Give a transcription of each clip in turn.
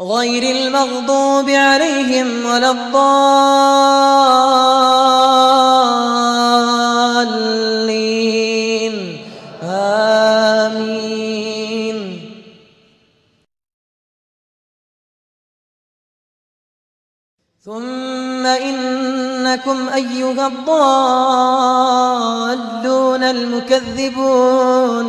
غير المغضوب عليهم ولا الضالين. آمين. ثم إنكم أيها الضالون المكذبون.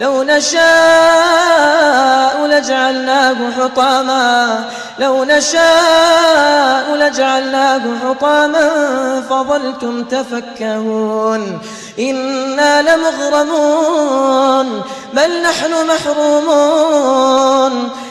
لو نشاء لجعلناه حطاما. لو نشاء لجعلناه حطاما فظلتم تفكهون. إنا لمغرمون بل نحن محرومون.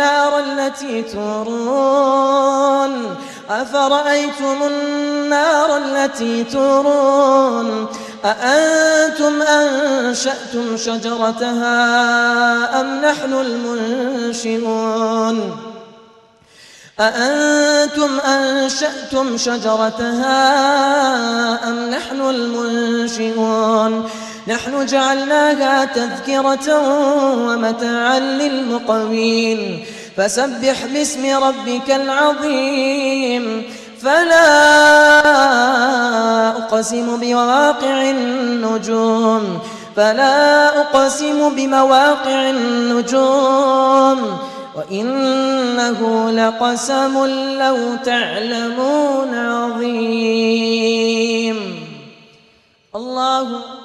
التي تورون؟ أفرأيتم النار التي تورون؟ أأنتم أنشأتم شجرتها أم نحن المنشئون؟ أأنتم أنشأتم شجرتها أم نحن المنشئون؟ نحن جعلناها تذكرة ومتاعا للمقوين. فسبح باسم ربك العظيم. فلا أقسم بواقع النجوم. فلا أقسم بمواقع النجوم. وإنه لقسم لو تعلمون عظيم. الله